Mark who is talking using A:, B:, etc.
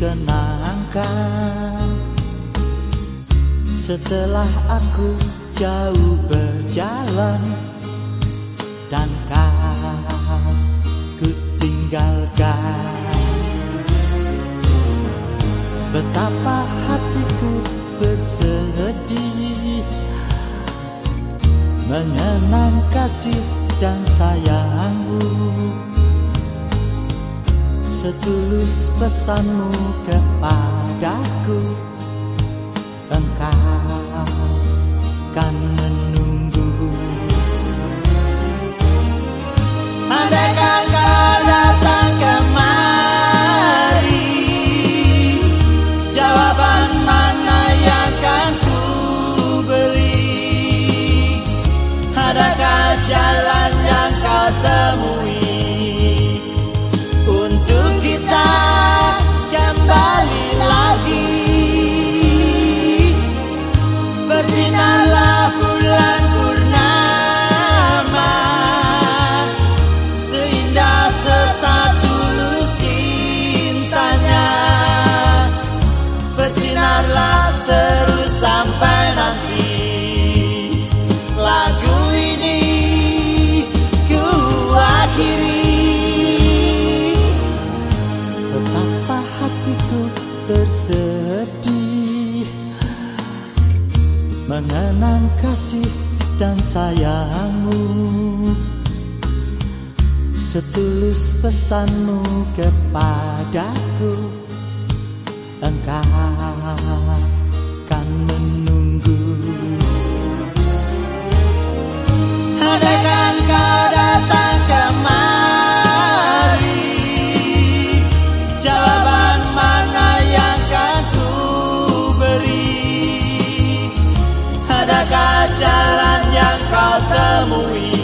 A: kenangkan Setelah aku jauh berjalan Dan kau ku tinggalkan. Betapa hatiku bersedih Mengenang kasih dan sayangmu Setulus pesanmu kepadaku. Engkau kan menunggu bersinar Mengenang kasih dan sayangmu. Setulus pesanmu kepadaku Engkau kan
B: testemunho.